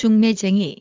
중매쟁이.